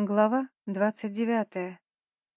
Глава 29.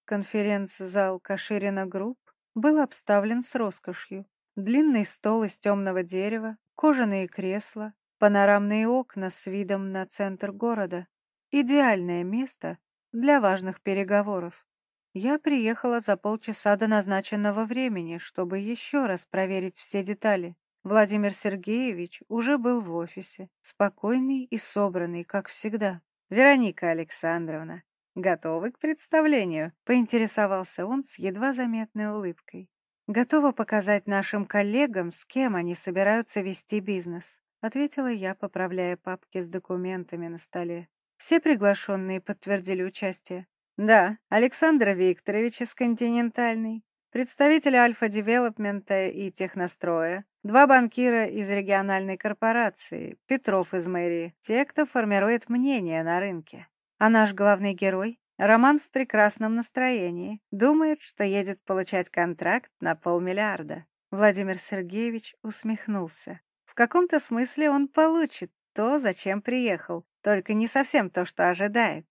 Конференц-зал Каширина Групп был обставлен с роскошью. Длинный стол из темного дерева, кожаные кресла, панорамные окна с видом на центр города. Идеальное место для важных переговоров. Я приехала за полчаса до назначенного времени, чтобы еще раз проверить все детали. Владимир Сергеевич уже был в офисе, спокойный и собранный, как всегда. «Вероника Александровна, готовы к представлению?» — поинтересовался он с едва заметной улыбкой. «Готова показать нашим коллегам, с кем они собираются вести бизнес», — ответила я, поправляя папки с документами на столе. Все приглашенные подтвердили участие. «Да, Александр Викторович из «Континентальный», представители Альфа-Девелопмента и Техностроя, Два банкира из региональной корпорации, Петров из мэрии, те, кто формирует мнение на рынке. А наш главный герой, Роман в прекрасном настроении, думает, что едет получать контракт на полмиллиарда. Владимир Сергеевич усмехнулся. В каком-то смысле он получит то, зачем приехал, только не совсем то, что ожидает.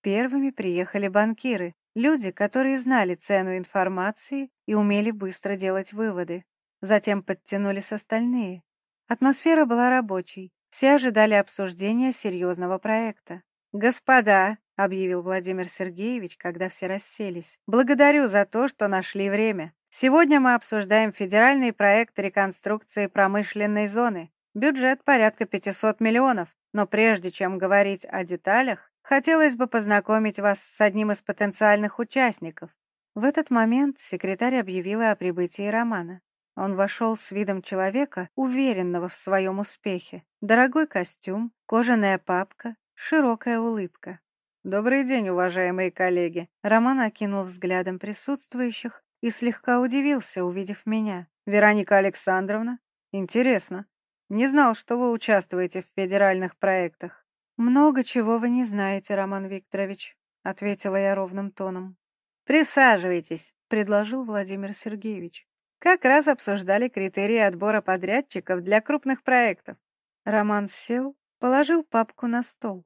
Первыми приехали банкиры, люди, которые знали цену информации и умели быстро делать выводы. Затем подтянулись остальные. Атмосфера была рабочей. Все ожидали обсуждения серьезного проекта. «Господа», — объявил Владимир Сергеевич, когда все расселись, «благодарю за то, что нашли время. Сегодня мы обсуждаем федеральный проект реконструкции промышленной зоны. Бюджет порядка 500 миллионов, но прежде чем говорить о деталях, хотелось бы познакомить вас с одним из потенциальных участников. В этот момент секретарь объявила о прибытии Романа. Он вошел с видом человека, уверенного в своем успехе. Дорогой костюм, кожаная папка, широкая улыбка. «Добрый день, уважаемые коллеги!» Роман окинул взглядом присутствующих и слегка удивился, увидев меня. «Вероника Александровна? Интересно. Не знал, что вы участвуете в федеральных проектах». «Много чего вы не знаете, Роман Викторович», — ответила я ровным тоном. «Присаживайтесь», — предложил Владимир Сергеевич. Как раз обсуждали критерии отбора подрядчиков для крупных проектов. Роман сел, положил папку на стол.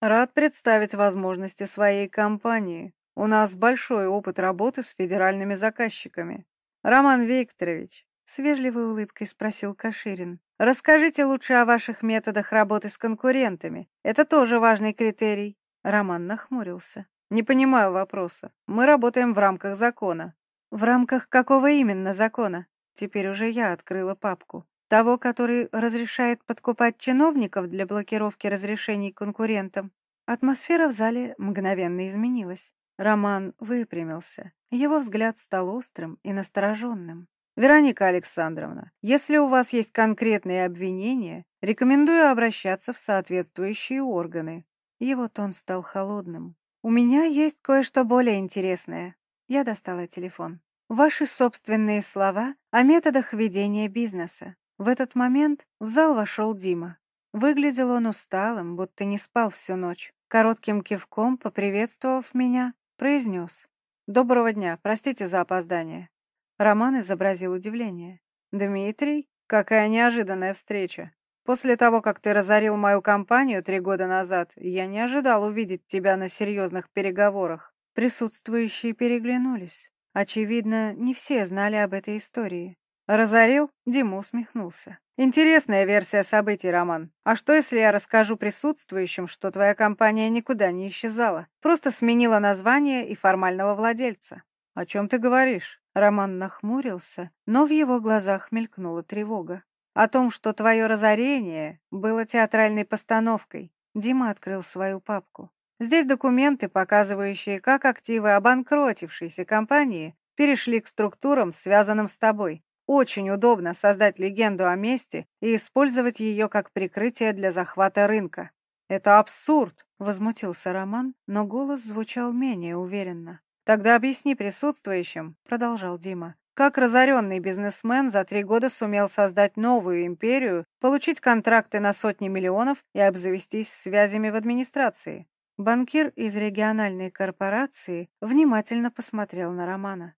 Рад представить возможности своей компании. У нас большой опыт работы с федеральными заказчиками. Роман Викторович, с вежливой улыбкой спросил Каширин. Расскажите лучше о ваших методах работы с конкурентами. Это тоже важный критерий. Роман нахмурился. Не понимаю вопроса. Мы работаем в рамках закона. В рамках какого именно закона? Теперь уже я открыла папку. Того, который разрешает подкупать чиновников для блокировки разрешений конкурентам. Атмосфера в зале мгновенно изменилась. Роман выпрямился. Его взгляд стал острым и настороженным. «Вероника Александровна, если у вас есть конкретные обвинения, рекомендую обращаться в соответствующие органы». Его тон стал холодным. «У меня есть кое-что более интересное. Я достала телефон. Ваши собственные слова о методах ведения бизнеса. В этот момент в зал вошел Дима. Выглядел он усталым, будто не спал всю ночь. Коротким кивком, поприветствовав меня, произнес. «Доброго дня, простите за опоздание». Роман изобразил удивление. «Дмитрий? Какая неожиданная встреча. После того, как ты разорил мою компанию три года назад, я не ожидал увидеть тебя на серьезных переговорах. Присутствующие переглянулись. Очевидно, не все знали об этой истории. Разорил? Дима усмехнулся. Интересная версия событий, Роман. А что, если я расскажу присутствующим, что твоя компания никуда не исчезала, просто сменила название и формального владельца? О чем ты говоришь? Роман нахмурился, но в его глазах мелькнула тревога. О том, что твое разорение было театральной постановкой. Дима открыл свою папку. Здесь документы, показывающие, как активы обанкротившейся компании перешли к структурам, связанным с тобой. Очень удобно создать легенду о месте и использовать ее как прикрытие для захвата рынка. «Это абсурд!» — возмутился Роман, но голос звучал менее уверенно. «Тогда объясни присутствующим», — продолжал Дима, как разоренный бизнесмен за три года сумел создать новую империю, получить контракты на сотни миллионов и обзавестись связями в администрации. Банкир из региональной корпорации внимательно посмотрел на Романа.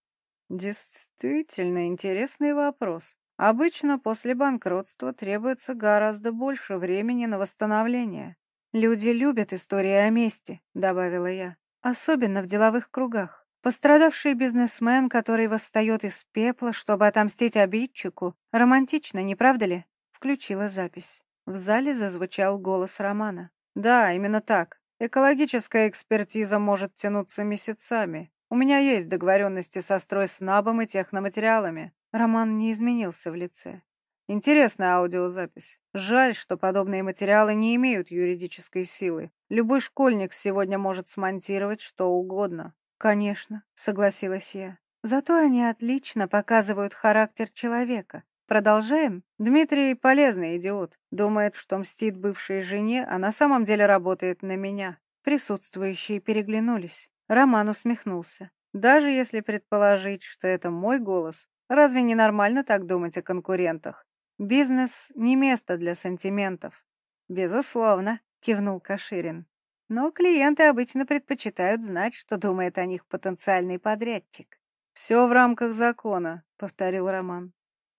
Действительно интересный вопрос. Обычно после банкротства требуется гораздо больше времени на восстановление. «Люди любят истории о мести», — добавила я. «Особенно в деловых кругах. Пострадавший бизнесмен, который восстает из пепла, чтобы отомстить обидчику. Романтично, не правда ли?» Включила запись. В зале зазвучал голос Романа. «Да, именно так. Экологическая экспертиза может тянуться месяцами. У меня есть договоренности со стройснабом и техноматериалами». Роман не изменился в лице. Интересная аудиозапись. Жаль, что подобные материалы не имеют юридической силы. Любой школьник сегодня может смонтировать что угодно. Конечно, согласилась я. Зато они отлично показывают характер человека. Продолжаем? Дмитрий полезный идиот. Думает, что мстит бывшей жене, а на самом деле работает на меня. Присутствующие переглянулись. Роман усмехнулся. Даже если предположить, что это мой голос, разве не нормально так думать о конкурентах? Бизнес не место для сантиментов. Безусловно, кивнул Каширин. Но клиенты обычно предпочитают знать, что думает о них потенциальный подрядчик. Все в рамках закона, повторил Роман.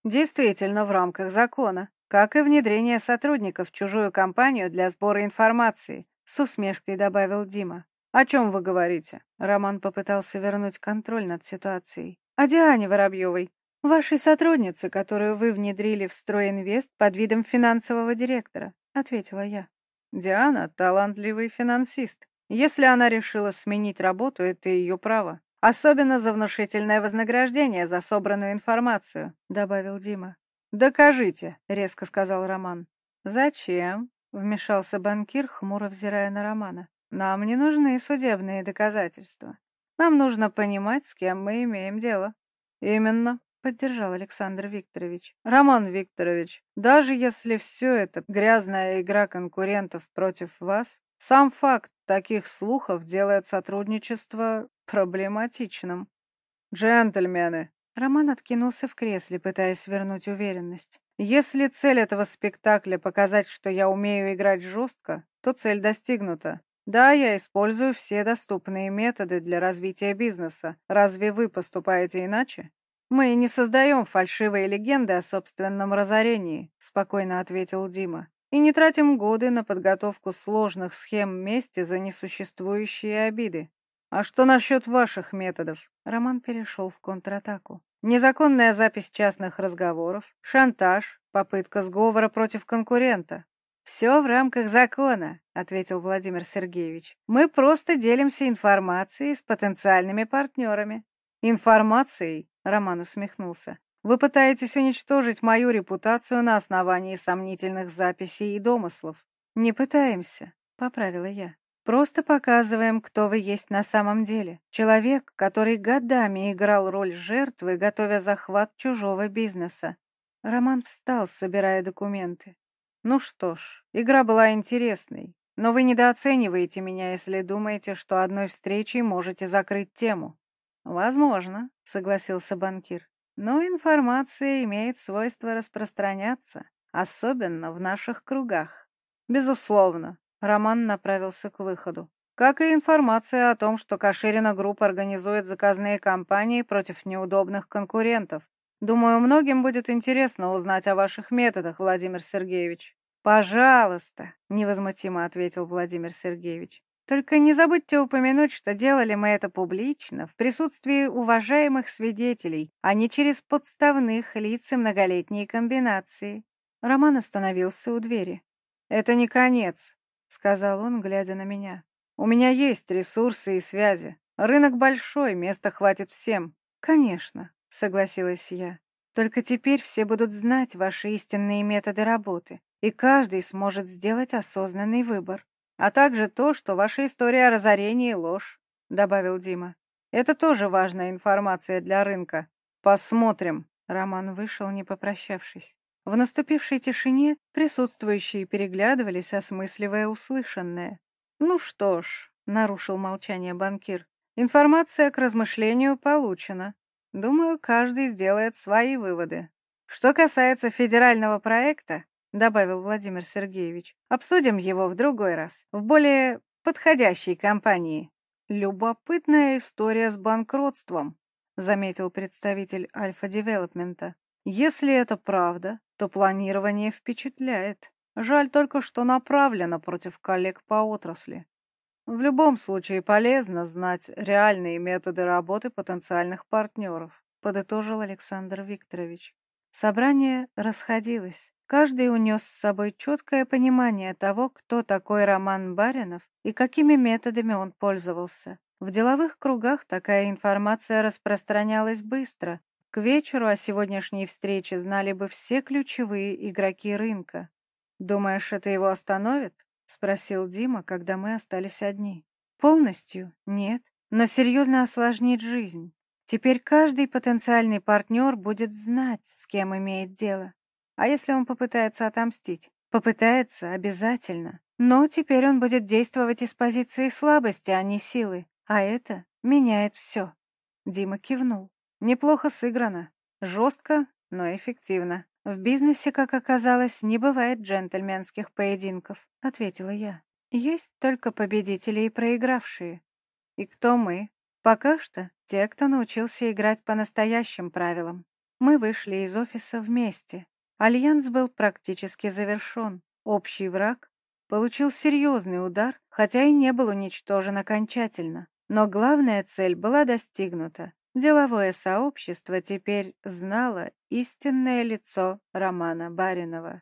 Действительно, в рамках закона, как и внедрение сотрудников в чужую компанию для сбора информации, с усмешкой добавил Дима. «О чем вы говорите?» Роман попытался вернуть контроль над ситуацией. «О Диане Воробьевой, «Вашей сотруднице, которую вы внедрили в Стройинвест под видом финансового директора», — ответила я. «Диана — талантливый финансист. Если она решила сменить работу, это ее право. Особенно за внушительное вознаграждение за собранную информацию», — добавил Дима. «Докажите», — резко сказал Роман. «Зачем?» — вмешался банкир, хмуро взирая на Романа. «Нам не нужны судебные доказательства. Нам нужно понимать, с кем мы имеем дело». «Именно», Поддержал Александр Викторович. Роман Викторович, даже если все это грязная игра конкурентов против вас, сам факт таких слухов делает сотрудничество проблематичным. Джентльмены. Роман откинулся в кресле, пытаясь вернуть уверенность. Если цель этого спектакля показать, что я умею играть жестко, то цель достигнута. Да, я использую все доступные методы для развития бизнеса. Разве вы поступаете иначе? «Мы не создаем фальшивые легенды о собственном разорении», — спокойно ответил Дима. «И не тратим годы на подготовку сложных схем мести за несуществующие обиды. А что насчет ваших методов?» Роман перешел в контратаку. «Незаконная запись частных разговоров, шантаж, попытка сговора против конкурента. «Все в рамках закона», — ответил Владимир Сергеевич. «Мы просто делимся информацией с потенциальными партнерами». «Информацией?» Роман усмехнулся. «Вы пытаетесь уничтожить мою репутацию на основании сомнительных записей и домыслов». «Не пытаемся», — поправила я. «Просто показываем, кто вы есть на самом деле. Человек, который годами играл роль жертвы, готовя захват чужого бизнеса». Роман встал, собирая документы. «Ну что ж, игра была интересной, но вы недооцениваете меня, если думаете, что одной встречей можете закрыть тему. «Возможно», — согласился банкир. «Но информация имеет свойство распространяться, особенно в наших кругах». «Безусловно», — Роман направился к выходу. «Как и информация о том, что Каширина Групп организует заказные кампании против неудобных конкурентов. Думаю, многим будет интересно узнать о ваших методах, Владимир Сергеевич». «Пожалуйста», — невозмутимо ответил Владимир Сергеевич. Только не забудьте упомянуть, что делали мы это публично, в присутствии уважаемых свидетелей, а не через подставных лиц и многолетние комбинации. Роман остановился у двери. «Это не конец», — сказал он, глядя на меня. «У меня есть ресурсы и связи. Рынок большой, места хватит всем». «Конечно», — согласилась я. «Только теперь все будут знать ваши истинные методы работы, и каждый сможет сделать осознанный выбор» а также то, что ваша история о разорении — ложь», — добавил Дима. «Это тоже важная информация для рынка. Посмотрим». Роман вышел, не попрощавшись. В наступившей тишине присутствующие переглядывались, осмысливая услышанное. «Ну что ж», — нарушил молчание банкир, — «информация к размышлению получена. Думаю, каждый сделает свои выводы. Что касается федерального проекта, — добавил Владимир Сергеевич. «Обсудим его в другой раз, в более подходящей компании». «Любопытная история с банкротством», — заметил представитель Альфа-девелопмента. «Если это правда, то планирование впечатляет». Жаль только, что направлено против коллег по отрасли. В любом случае полезно знать реальные методы работы потенциальных партнеров, подытожил Александр Викторович. Собрание расходилось. Каждый унес с собой четкое понимание того, кто такой Роман Баринов и какими методами он пользовался. В деловых кругах такая информация распространялась быстро. К вечеру о сегодняшней встрече знали бы все ключевые игроки рынка. «Думаешь, это его остановит?» — спросил Дима, когда мы остались одни. «Полностью? Нет. Но серьезно осложнит жизнь. Теперь каждый потенциальный партнер будет знать, с кем имеет дело. А если он попытается отомстить? Попытается обязательно. Но теперь он будет действовать из позиции слабости, а не силы. А это меняет все. Дима кивнул. Неплохо сыграно. Жестко, но эффективно. В бизнесе, как оказалось, не бывает джентльменских поединков, ответила я. Есть только победители и проигравшие. И кто мы? Пока что те, кто научился играть по настоящим правилам. Мы вышли из офиса вместе, Альянс был практически завершен. Общий враг получил серьезный удар, хотя и не был уничтожен окончательно. Но главная цель была достигнута. Деловое сообщество теперь знало истинное лицо Романа Баринова.